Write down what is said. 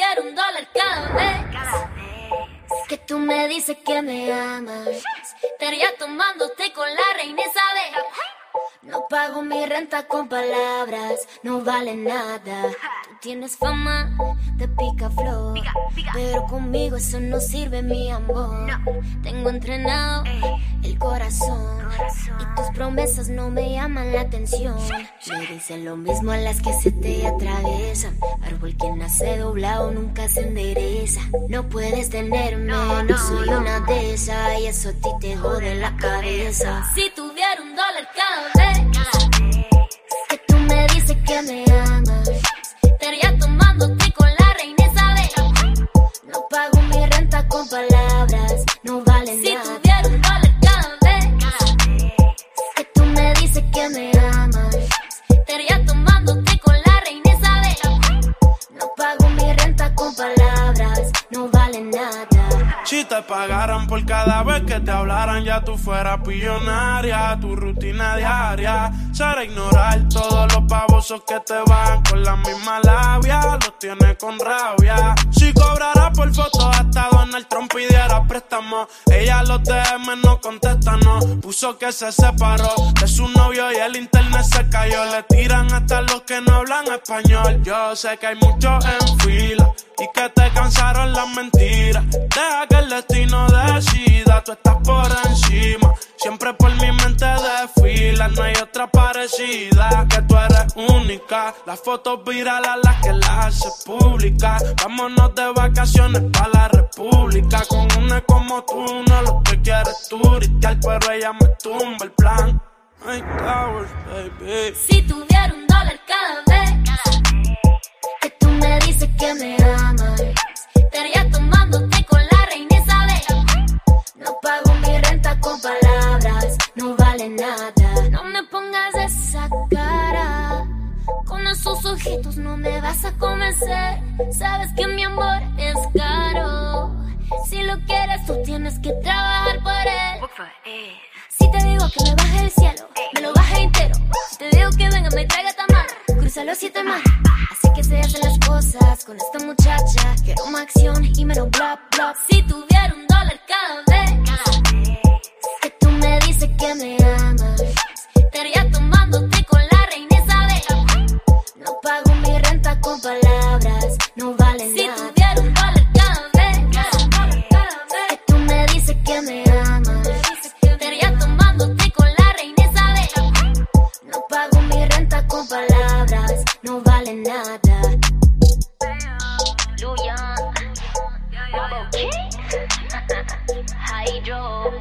tuviera un dólar cada vez que tú me dices que me amas, estaría tomándote con la reina Isabel. No pago mi renta con palabras, no vale nada. Tienes fama de pica flor, pero conmigo eso no sirve, mi amor. Tengo entrenado el corazón y tus promesas no me llaman la atención. Me dicen lo mismo a las que se te atraviesan. Árbol que nace doblado nunca se endereza. No puedes tenerme, no soy una de esas y eso a ti te jode la cabeza. Si tuviera un dólar cada vez que tú me dices que me vale nada. Si tuviera cada vez que tú me dices que me amas, estaría tomándote con la reina Isabel. No pago mi renta con palabras. Si te pagaran por cada vez que te hablaran, ya tú fueras pillonaria. Tu rutina diaria será ignorar todos los babosos que te van con la misma labia. Los tienes con rabia. Si cobrara por foto hasta Donald Trump pidiera préstamo. Ella los DM no contesta, no. Puso que se separó de su novio y el internet se cayó. Le tiran hasta los que no hablan español. Yo sé que hay muchos en fila que te cansaron las mentiras. Deja que el destino decida, tú estás por encima. Siempre por mi mente desfila, no hay otra parecida. Que tú eres única. Las fotos virales las que las hace pública. Vámonos de vacaciones para la república. Con una como tú, no lo que quieres turistear, pero ella me tumba el plan. Ay, towers, baby. Si tuviera un dices que me amas, estaría tomándote con la reina Isabel. No pago mi renta con palabras, no vale nada. No me pongas esa cara. Con esos ojitos no me vas a convencer. Sabes que mi amor es caro. Si lo quieres, tú tienes que trabajar por él. Si te digo que me más acción y menos bla bla. Si tuviera un dólar cada vez que tú me dices que me amas, estaría tomándote con la reina Isabel. No pago mi renta con palabras, no vale nada. Si tuviera un dólar cada vez que tú me dices que me amas, estaría tomándote con la reina Isabel. No pago mi renta con palabras, no vale nada. Hydro.